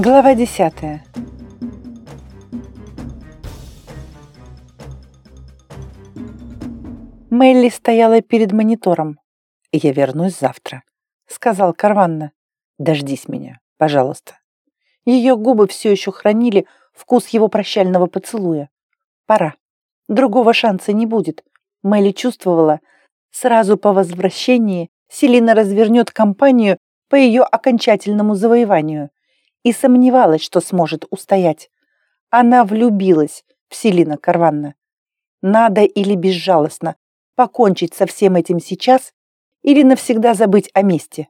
Глава десятая. Мелли стояла перед монитором. «Я вернусь завтра», — сказал Карванна. «Дождись меня, пожалуйста». Ее губы все еще хранили вкус его прощального поцелуя. Пора. Другого шанса не будет. Мелли чувствовала, сразу по возвращении Селина развернет кампанию по ее окончательному завоеванию и сомневалась, что сможет устоять. Она влюбилась в Селина Карванна. Надо или безжалостно покончить со всем этим сейчас, или навсегда забыть о месте.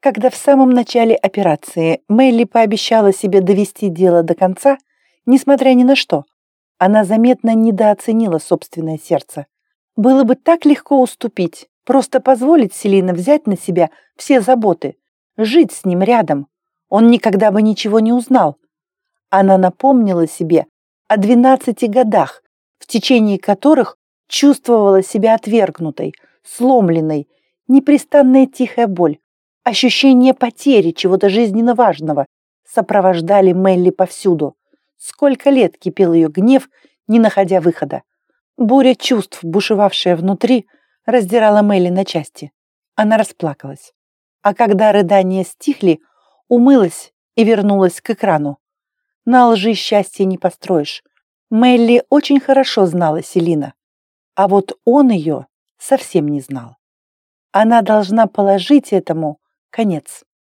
Когда в самом начале операции Мелли пообещала себе довести дело до конца, несмотря ни на что, она заметно недооценила собственное сердце. Было бы так легко уступить, просто позволить Селина взять на себя все заботы, жить с ним рядом. Он никогда бы ничего не узнал. Она напомнила себе о 12 годах, в течение которых чувствовала себя отвергнутой, сломленной, непрестанная тихая боль, ощущение потери чего-то жизненно важного сопровождали Мелли повсюду. Сколько лет кипел ее гнев, не находя выхода. Буря чувств, бушевавшая внутри, раздирала Мелли на части. Она расплакалась. А когда рыдания стихли, умылась и вернулась к экрану. На лжи счастья не построишь. Мелли очень хорошо знала Селина. А вот он ее совсем не знал. Она должна положить этому конец.